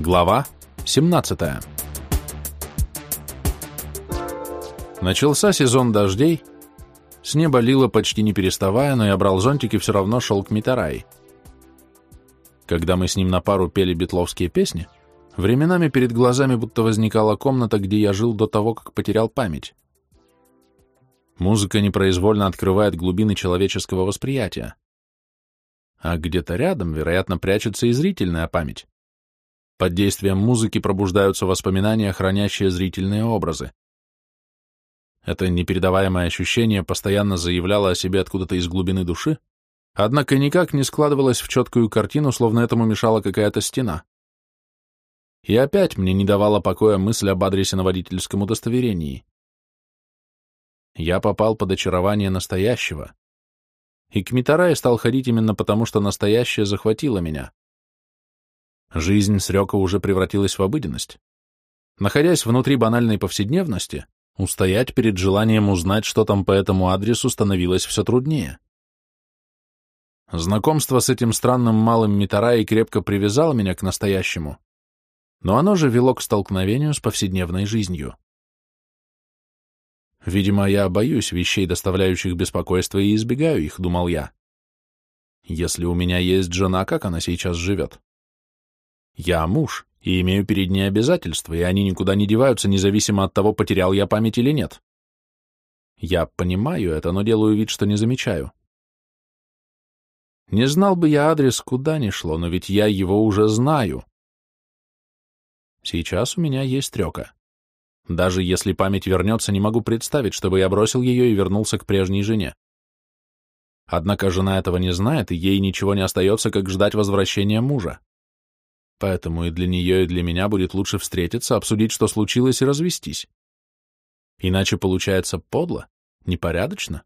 Глава 17 Начался сезон дождей, с неба лило почти не переставая, но я брал зонтик и все равно шел к Митарай. Когда мы с ним на пару пели битловские песни, временами перед глазами будто возникала комната, где я жил до того, как потерял память. Музыка непроизвольно открывает глубины человеческого восприятия. А где-то рядом, вероятно, прячется и зрительная память. Под действием музыки пробуждаются воспоминания, хранящие зрительные образы. Это непередаваемое ощущение постоянно заявляло о себе откуда-то из глубины души, однако никак не складывалось в четкую картину, словно этому мешала какая-то стена. И опять мне не давала покоя мысль об адресе на водительском удостоверении. Я попал под очарование настоящего. И к Митарае стал ходить именно потому, что настоящее захватило меня. Жизнь с Рёко уже превратилась в обыденность. Находясь внутри банальной повседневности, устоять перед желанием узнать, что там по этому адресу, становилось все труднее. Знакомство с этим странным малым Митараи крепко привязало меня к настоящему, но оно же вело к столкновению с повседневной жизнью. Видимо, я боюсь вещей, доставляющих беспокойство, и избегаю их, думал я. Если у меня есть жена, как она сейчас живет? Я муж и имею перед ней обязательства, и они никуда не деваются, независимо от того, потерял я память или нет. Я понимаю это, но делаю вид, что не замечаю. Не знал бы я адрес, куда ни шло, но ведь я его уже знаю. Сейчас у меня есть трека. Даже если память вернется, не могу представить, чтобы я бросил ее и вернулся к прежней жене. Однако жена этого не знает, и ей ничего не остается, как ждать возвращения мужа. Поэтому и для нее, и для меня будет лучше встретиться, обсудить, что случилось, и развестись. Иначе получается подло, непорядочно.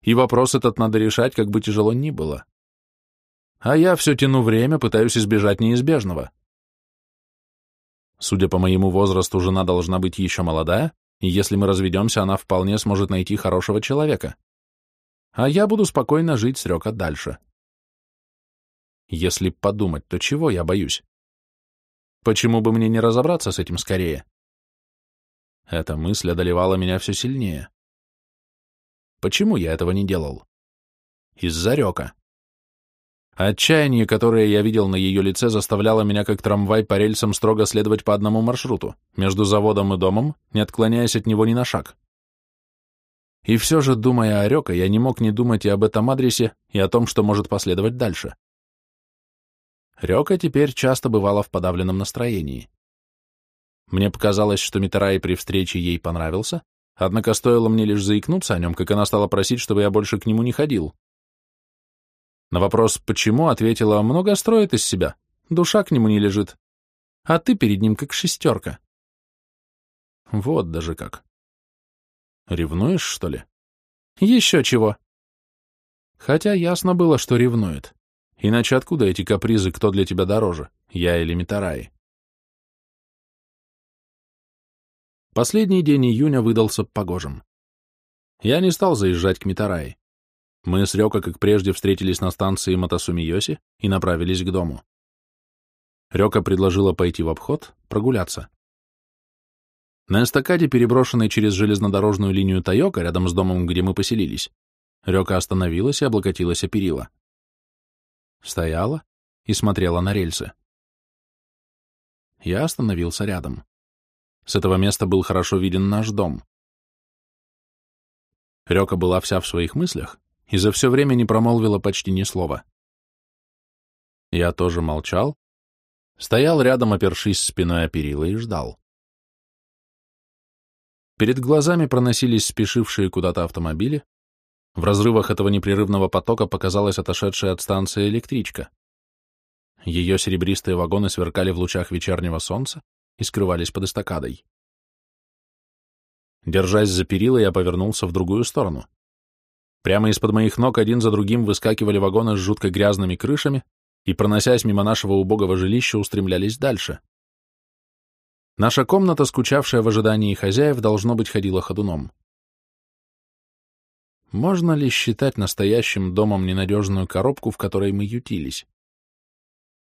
И вопрос этот надо решать, как бы тяжело ни было. А я все тяну время, пытаюсь избежать неизбежного. Судя по моему возрасту, жена должна быть еще молодая, и если мы разведемся, она вполне сможет найти хорошего человека. А я буду спокойно жить с Рёка дальше. Если подумать, то чего я боюсь? Почему бы мне не разобраться с этим скорее? Эта мысль одолевала меня все сильнее. Почему я этого не делал? Из-за Рёка. Отчаяние, которое я видел на ее лице, заставляло меня как трамвай по рельсам строго следовать по одному маршруту, между заводом и домом, не отклоняясь от него ни на шаг. И все же, думая о Рёка, я не мог не думать и об этом адресе, и о том, что может последовать дальше. Рёка теперь часто бывала в подавленном настроении. Мне показалось, что Митарай при встрече ей понравился, однако стоило мне лишь заикнуться о нем, как она стала просить, чтобы я больше к нему не ходил. На вопрос «почему?» ответила «много строит из себя, душа к нему не лежит, а ты перед ним как шестерка». Вот даже как. Ревнуешь, что ли? Еще чего. Хотя ясно было, что ревнует. Иначе откуда эти капризы, кто для тебя дороже, я или Митараи? Последний день июня выдался погожим. Я не стал заезжать к Митараи. Мы с Рёка, как прежде, встретились на станции Матасумиоси и направились к дому. Рёка предложила пойти в обход, прогуляться. На эстакаде, переброшенной через железнодорожную линию Тайока, рядом с домом, где мы поселились, Рёка остановилась и облокотилась о перила стояла и смотрела на рельсы. Я остановился рядом. С этого места был хорошо виден наш дом. Рёка была вся в своих мыслях и за все время не промолвила почти ни слова. Я тоже молчал, стоял рядом, опершись спиной о перила, и ждал. Перед глазами проносились спешившие куда-то автомобили, в разрывах этого непрерывного потока показалась отошедшая от станции электричка. Ее серебристые вагоны сверкали в лучах вечернего солнца и скрывались под эстакадой. Держась за перила, я повернулся в другую сторону. Прямо из-под моих ног один за другим выскакивали вагоны с жутко грязными крышами и, проносясь мимо нашего убогого жилища, устремлялись дальше. Наша комната, скучавшая в ожидании хозяев, должно быть, ходила ходуном. Можно ли считать настоящим домом ненадежную коробку, в которой мы ютились?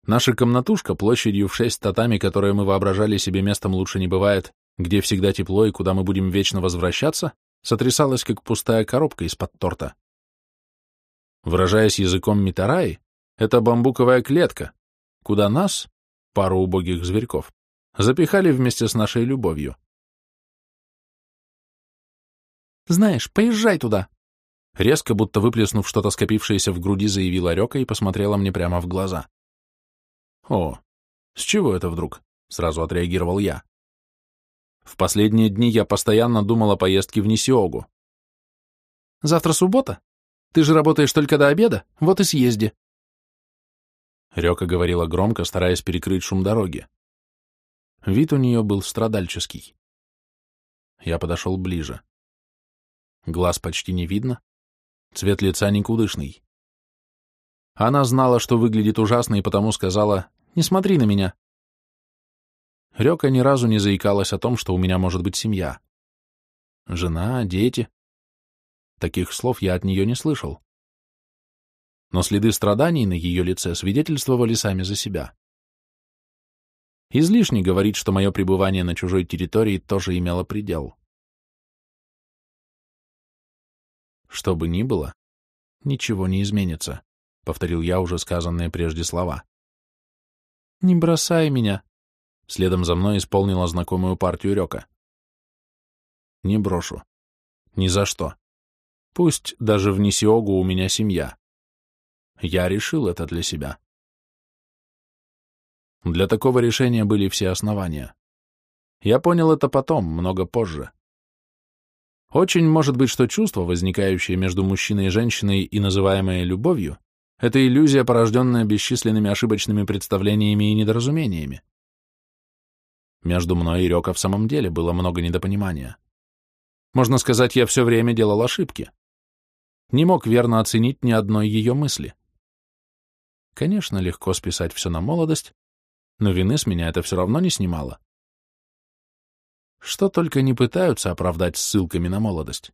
Наша комнатушка площадью в шесть татами, которое мы воображали себе местом лучше не бывает, где всегда тепло и куда мы будем вечно возвращаться, сотрясалась, как пустая коробка из-под торта. Выражаясь языком Митараи, это бамбуковая клетка, куда нас, пару убогих зверьков, запихали вместе с нашей любовью. «Знаешь, поезжай туда!» Резко, будто выплеснув что-то скопившееся в груди, заявила Рёка и посмотрела мне прямо в глаза. «О, с чего это вдруг?» — сразу отреагировал я. В последние дни я постоянно думал о поездке в Нисиогу. «Завтра суббота? Ты же работаешь только до обеда, вот и съезди». Рёка говорила громко, стараясь перекрыть шум дороги. Вид у нее был страдальческий. Я подошел ближе. Глаз почти не видно, цвет лица никудышный. Она знала, что выглядит ужасно, и потому сказала «Не смотри на меня». Рёка ни разу не заикалась о том, что у меня может быть семья. Жена, дети. Таких слов я от нее не слышал. Но следы страданий на ее лице свидетельствовали сами за себя. Излишне говорить, что мое пребывание на чужой территории тоже имело предел. Что бы ни было, ничего не изменится, — повторил я уже сказанные прежде слова. «Не бросай меня», — следом за мной исполнила знакомую партию Рёка. «Не брошу. Ни за что. Пусть даже в Нисиогу у меня семья. Я решил это для себя». Для такого решения были все основания. Я понял это потом, много позже. Очень может быть, что чувство, возникающее между мужчиной и женщиной и называемое любовью, это иллюзия, порожденная бесчисленными ошибочными представлениями и недоразумениями. Между мной и Рёка в самом деле было много недопонимания. Можно сказать, я все время делал ошибки. Не мог верно оценить ни одной ее мысли. Конечно, легко списать все на молодость, но вины с меня это все равно не снимало. Что только не пытаются оправдать ссылками на молодость.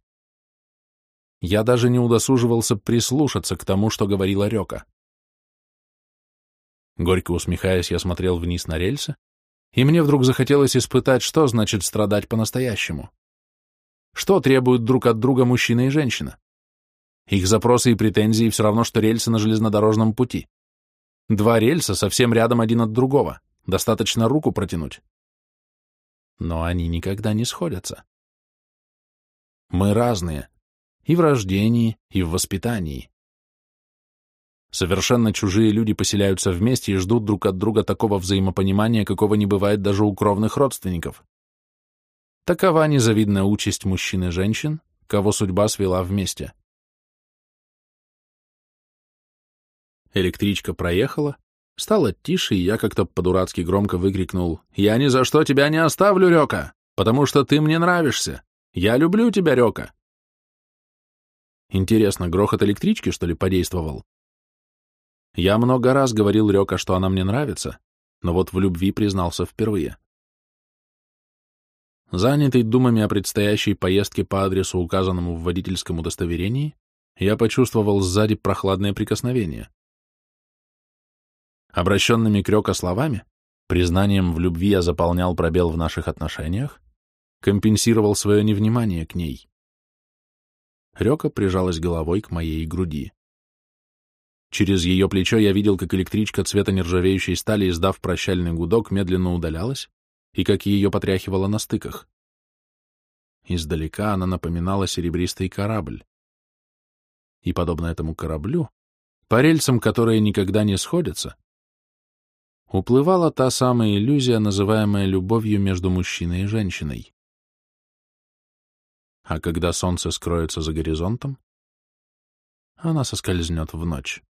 Я даже не удосуживался прислушаться к тому, что говорила Рёка. Горько усмехаясь, я смотрел вниз на рельсы, и мне вдруг захотелось испытать, что значит страдать по-настоящему. Что требуют друг от друга мужчина и женщина? Их запросы и претензии все равно, что рельсы на железнодорожном пути. Два рельса совсем рядом один от другого, достаточно руку протянуть но они никогда не сходятся. Мы разные и в рождении, и в воспитании. Совершенно чужие люди поселяются вместе и ждут друг от друга такого взаимопонимания, какого не бывает даже у кровных родственников. Такова незавидная участь мужчин и женщин, кого судьба свела вместе. Электричка проехала, Стало тише, и я как-то по-дурацки громко выкрикнул «Я ни за что тебя не оставлю, Рёка, потому что ты мне нравишься. Я люблю тебя, Рёка». Интересно, грохот электрички, что ли, подействовал? Я много раз говорил Рёка, что она мне нравится, но вот в любви признался впервые. Занятый думами о предстоящей поездке по адресу, указанному в водительском удостоверении, я почувствовал сзади прохладное прикосновение. Обращенными к Рёка словами, признанием в любви я заполнял пробел в наших отношениях, компенсировал свое невнимание к ней. Рёка прижалась головой к моей груди. Через ее плечо я видел, как электричка цвета нержавеющей стали, издав прощальный гудок, медленно удалялась, и как ее потряхивало на стыках. Издалека она напоминала серебристый корабль. И, подобно этому кораблю, по рельсам, которые никогда не сходятся, уплывала та самая иллюзия, называемая любовью между мужчиной и женщиной. А когда солнце скроется за горизонтом, она соскользнет в ночь.